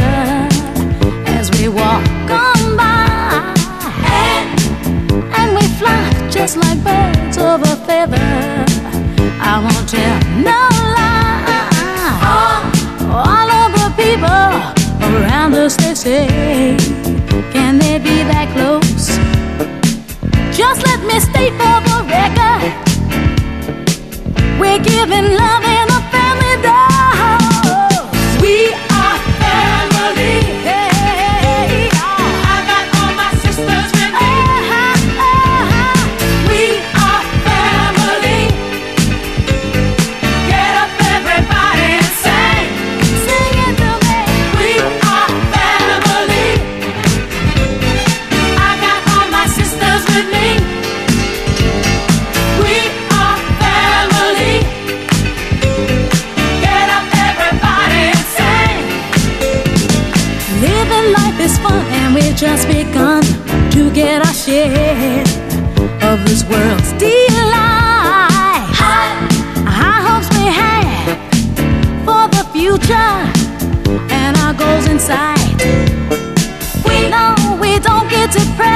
as we walk on by and we fly just like birds of a feather. I won't tell no lie. All, all of the people around us they say, can they be that close? Just let me stay for the record, we're giving love. and we've just begun to get our share of this world's delight. High, high hopes we have for the future and our goals in sight. We know we don't get depressed.